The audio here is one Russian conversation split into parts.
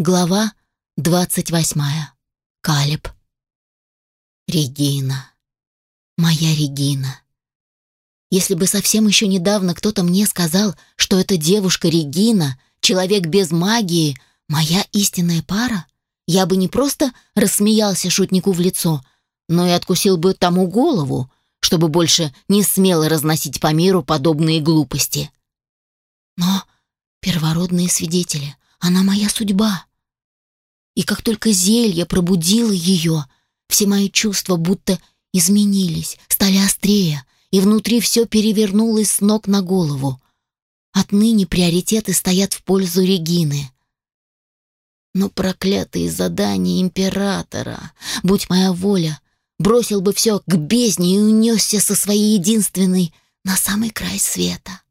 Глава двадцать восьмая. Калеб. Регина. Моя Регина. Если бы совсем еще недавно кто-то мне сказал, что эта девушка Регина, человек без магии, моя истинная пара, я бы не просто рассмеялся шутнику в лицо, но и откусил бы тому голову, чтобы больше не смело разносить по миру подобные глупости. Но первородные свидетели, она моя судьба. И как только зелье пробудило ее, все мои чувства будто изменились, стали острее, и внутри все перевернулось с ног на голову. Отныне приоритеты стоят в пользу Регины. Но проклятые задания императора, будь моя воля, бросил бы все к бездне и унесся со своей единственной на самый край света,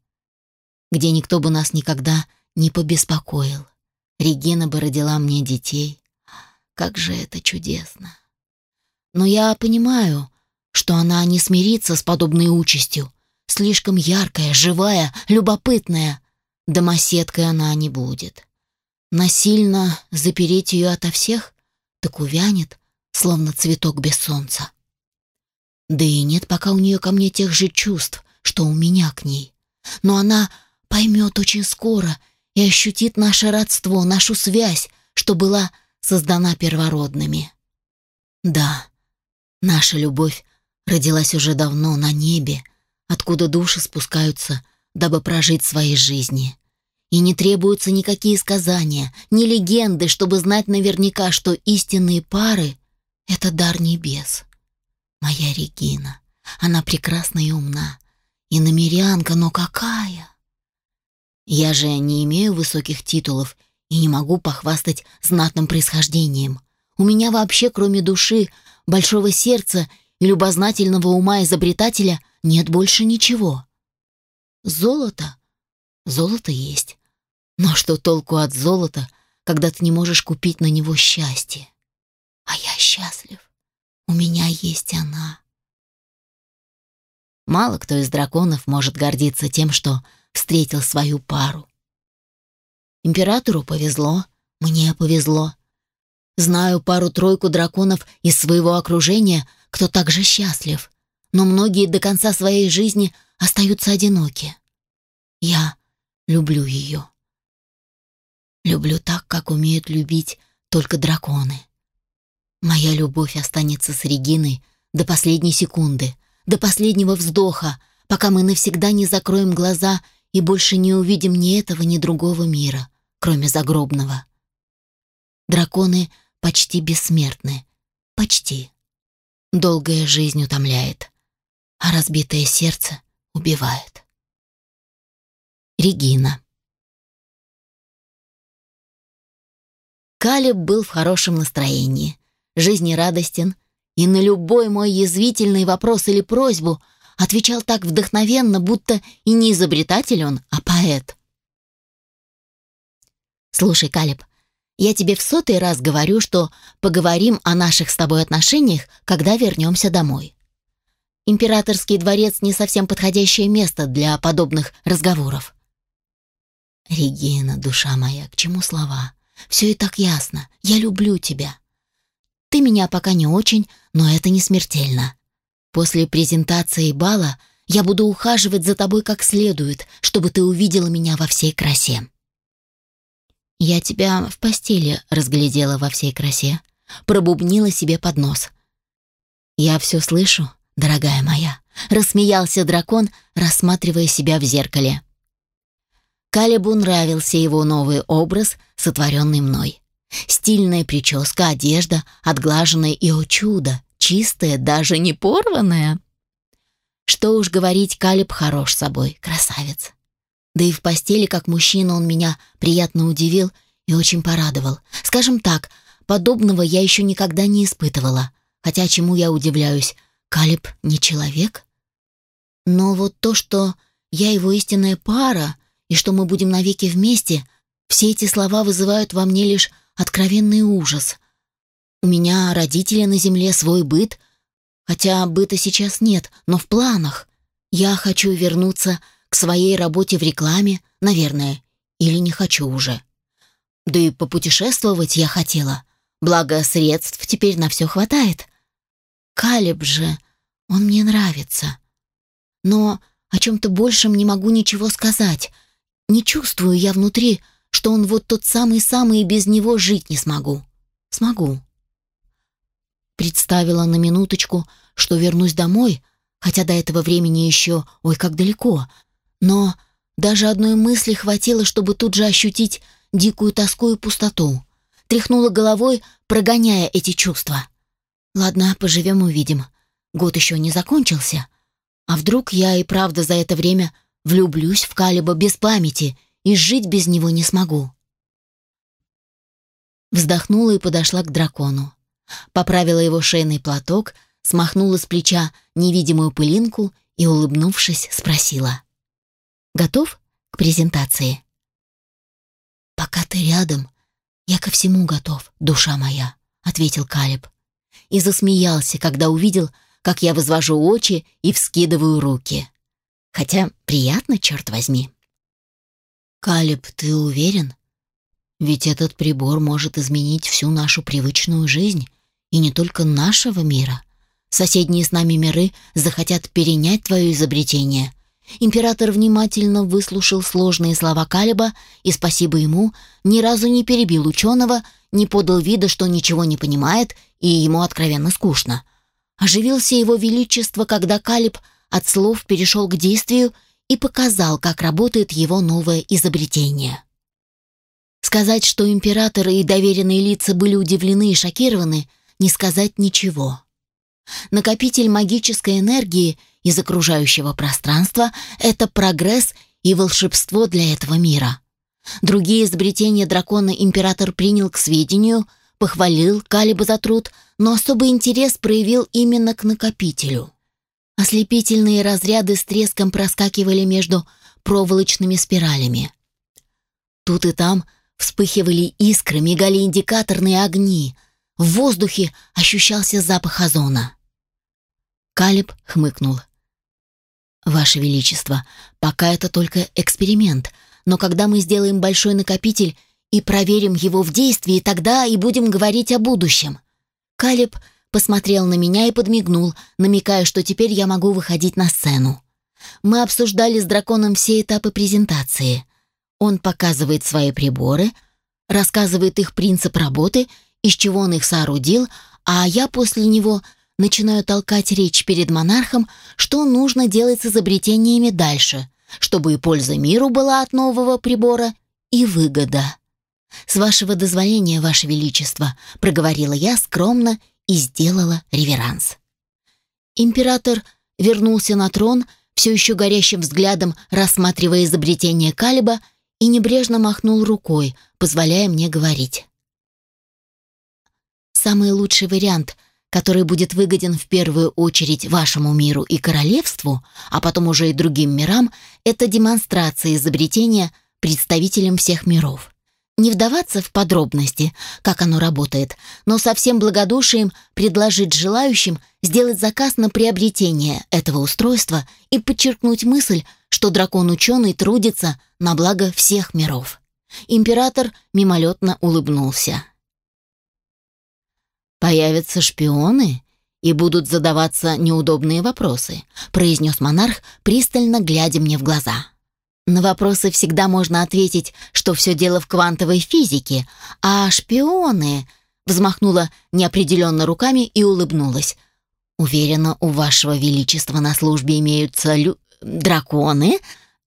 где никто бы нас никогда не побеспокоил. Регина бы родила мне детей. Как же это чудесно. Но я понимаю, что она не смирится с подобной участью. Слишком яркая, живая, любопытная. Домоседкой она не будет. Насильно запереть ее ото всех, так увянет, словно цветок без солнца. Да и нет пока у нее ко мне тех же чувств, что у меня к ней. Но она поймет очень скоро и ощутит наше родство, нашу связь, что была создана первородными. Да, наша любовь родилась уже давно на небе, откуда души спускаются, дабы прожить свои жизни. И не требуются никакие сказания, ни легенды, чтобы знать наверняка, что истинные пары — это дар небес. Моя Регина, она прекрасна и умна, и намерянка, но какая! Я же не имею высоких титулов и не могу похвастать знатным происхождением. У меня вообще, кроме души, большого сердца и любознательного ума изобретателя, нет больше ничего. Золото? Золото есть. Но что толку от золота, когда ты не можешь купить на него счастье? А я счастлив. У меня есть она. Мало кто из драконов может гордиться тем, что встретил свою пару. Императору повезло, мне повезло. Знаю пару-тройку драконов из своего окружения, кто также счастлив, но многие до конца своей жизни остаются одиноки. Я люблю ее. Люблю так, как умеют любить только драконы. Моя любовь останется с Региной до последней секунды, до последнего вздоха, пока мы навсегда не закроем глаза и больше не увидим ни этого, ни другого мира, кроме загробного. Драконы почти бессмертны. Почти. Долгая жизнь утомляет, а разбитое сердце убивает. Регина. Калеб был в хорошем настроении, жизнерадостен, и на любой мой язвительный вопрос или просьбу – отвечал так вдохновенно, будто и не изобретатель он, а поэт. «Слушай, Калеб, я тебе в сотый раз говорю, что поговорим о наших с тобой отношениях, когда вернемся домой. Императорский дворец не совсем подходящее место для подобных разговоров». «Регина, душа моя, к чему слова? Все и так ясно. Я люблю тебя. Ты меня пока не очень, но это не смертельно. После презентации бала я буду ухаживать за тобой как следует, чтобы ты увидела меня во всей красе. Я тебя в постели разглядела во всей красе, пробубнила себе под нос. Я все слышу, дорогая моя, рассмеялся дракон, рассматривая себя в зеркале. Калебу нравился его новый образ, сотворенный мной. Стильная прическа, одежда, отглаженная и, о чудо, чистая, даже не порванная. Что уж говорить, Калиб хорош собой, красавец. Да и в постели, как мужчина, он меня приятно удивил и очень порадовал. Скажем так, подобного я еще никогда не испытывала. Хотя чему я удивляюсь, Калиб не человек? Но вот то, что я его истинная пара, и что мы будем навеки вместе, все эти слова вызывают во мне лишь откровенный ужас — у меня родители на земле, свой быт. Хотя быта сейчас нет, но в планах. Я хочу вернуться к своей работе в рекламе, наверное, или не хочу уже. Да и попутешествовать я хотела. Благо, средств теперь на все хватает. Калеб же, он мне нравится. Но о чем-то большем не могу ничего сказать. Не чувствую я внутри, что он вот тот самый-самый, и без него жить не смогу. Смогу. Представила на минуточку, что вернусь домой, хотя до этого времени еще, ой, как далеко. Но даже одной мысли хватило, чтобы тут же ощутить дикую тоску и пустоту. Тряхнула головой, прогоняя эти чувства. Ладно, поживем-увидим. Год еще не закончился. А вдруг я и правда за это время влюблюсь в Калиба без памяти и жить без него не смогу? Вздохнула и подошла к дракону. Поправила его шейный платок, смахнула с плеча невидимую пылинку и, улыбнувшись, спросила. «Готов к презентации?» «Пока ты рядом, я ко всему готов, душа моя», — ответил Калиб. И засмеялся, когда увидел, как я возвожу очи и вскидываю руки. Хотя приятно, черт возьми. «Калиб, ты уверен? Ведь этот прибор может изменить всю нашу привычную жизнь, и не только нашего мира. Соседние с нами миры захотят перенять твое изобретение». Император внимательно выслушал сложные слова Калиба и, спасибо ему, ни разу не перебил ученого, не подал вида, что ничего не понимает и ему откровенно скучно. Оживился его величество, когда Калиб от слов перешел к действию и показал, как работает его новое изобретение. Сказать, что императоры и доверенные лица были удивлены и шокированы, не сказать ничего. Накопитель магической энергии из окружающего пространства — это прогресс и волшебство для этого мира. Другие изобретения дракона император принял к сведению, похвалил Калиба за труд, но особый интерес проявил именно к накопителю. Ослепительные разряды с треском проскакивали между проволочными спиралями. Тут и там вспыхивали искры, мигали индикаторные огни. В воздухе ощущался запах озона. Калиб хмыкнул. «Ваше Величество, пока это только эксперимент, но когда мы сделаем большой накопитель и проверим его в действии, тогда и будем говорить о будущем». Калиб посмотрел на меня и подмигнул, намекая, что теперь я могу выходить на сцену. Мы обсуждали с драконом все этапы презентации. Он показывает свои приборы, рассказывает их принцип работы, из чего он их соорудил, а я после него начинаю толкать речь перед монархом, что нужно делать с изобретениями дальше, чтобы и польза миру была от нового прибора, и выгода. «С вашего дозволения, ваше величество», — проговорила я скромно и сделала реверанс. Император вернулся на трон, все еще горящим взглядом рассматривая изобретение Калиба, и небрежно махнул рукой, позволяя мне говорить. «Самый лучший вариант — который будет выгоден в первую очередь вашему миру и королевству, а потом уже и другим мирам, это демонстрация изобретения представителям всех миров. Не вдаваться в подробности, как оно работает, но со всем благодушием предложить желающим сделать заказ на приобретение этого устройства и подчеркнуть мысль, что дракон-ученый трудится на благо всех миров. Император мимолетно улыбнулся. «Появятся шпионы и будут задаваться неудобные вопросы», произнес монарх, пристально глядя мне в глаза. На вопросы всегда можно ответить, что все дело в квантовой физике, а шпионы... Взмахнула неопределенно руками и улыбнулась. «Уверена, у вашего величества на службе имеются лю... драконы,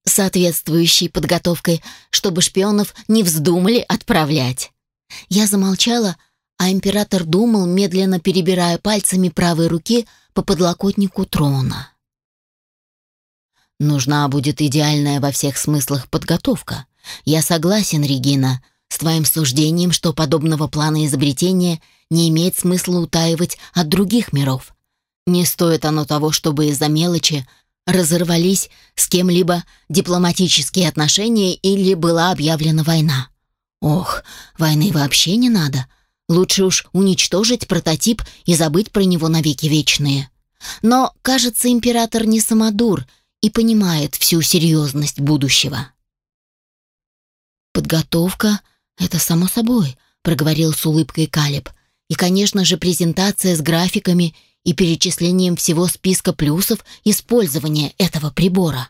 соответствующей подготовкой, чтобы шпионов не вздумали отправлять». Я замолчала, а император думал, медленно перебирая пальцами правой руки по подлокотнику трона. Нужна будет идеальная во всех смыслах подготовка. Я согласен, Регина, с твоим суждением, что подобного плана изобретения не имеет смысла утаивать от других миров. Не стоит оно того, чтобы из-за мелочи разорвались с кем-либо дипломатические отношения или была объявлена война. Ох, войны вообще не надо. Лучше уж уничтожить прототип и забыть про него навеки вечные. Но, кажется, император не самодур — и понимает всю серьезность будущего. Подготовка — «Это само собой», — проговорил с улыбкой Калиб. «И, конечно же, презентация с графиками и перечислением всего списка плюсов использования этого прибора.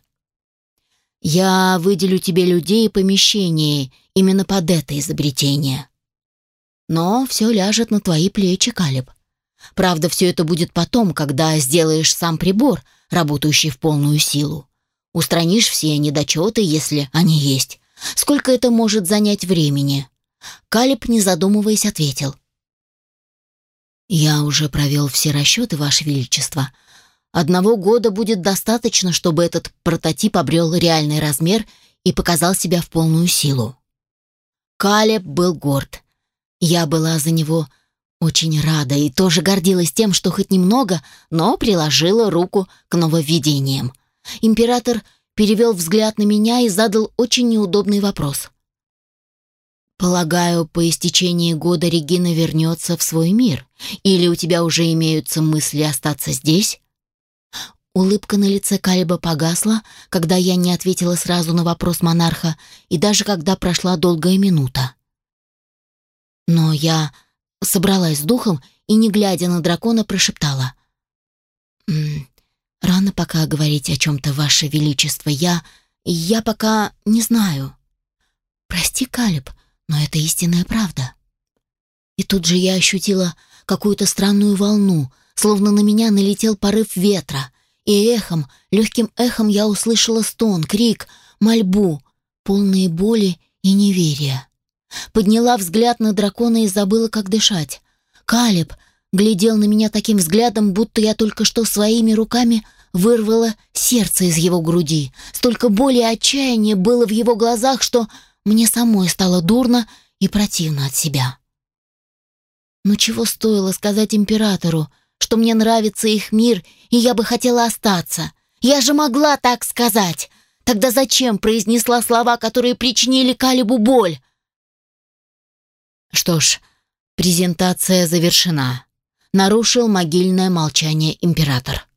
Я выделю тебе людей и помещение именно под это изобретение. Но все ляжет на твои плечи, Калиб. Правда, все это будет потом, когда сделаешь сам прибор, работающий в полную силу. Устранишь все недочеты, если они есть. Сколько это может занять времени?» Калиб, не задумываясь, ответил. «Я уже провел все расчеты, Ваше Величество. Одного года будет достаточно, чтобы этот прототип обрел реальный размер и показал себя в полную силу». Калеб был горд. Я была за него очень рада и тоже гордилась тем, что хоть немного, но приложила руку к нововведениям. Император перевел взгляд на меня и задал очень неудобный вопрос. «Полагаю, по истечении года Регина вернется в свой мир? Или у тебя уже имеются мысли остаться здесь?» Улыбка на лице Калиба погасла, когда я не ответила сразу на вопрос монарха, и даже когда прошла долгая минута. Но я собралась с духом и, не глядя на дракона, прошептала. «М -м, «Рано пока говорить о чем-то, Ваше Величество. Я... я пока не знаю». «Прости, Калиб, но это истинная правда». И тут же я ощутила какую-то странную волну, словно на меня налетел порыв ветра, и эхом, легким эхом я услышала стон, крик, мольбу, полные боли и неверия. Подняла взгляд на дракона и забыла, как дышать. Калиб глядел на меня таким взглядом, будто я только что своими руками вырвала сердце из его груди. Столько боли и отчаяния было в его глазах, что мне самой стало дурно и противно от себя. Но чего стоило сказать императору, что мне нравится их мир, и я бы хотела остаться? Я же могла так сказать. Тогда зачем произнесла слова, которые причинили Калибу боль? Что ж, презентация завершена. Нарушил могильное молчание император.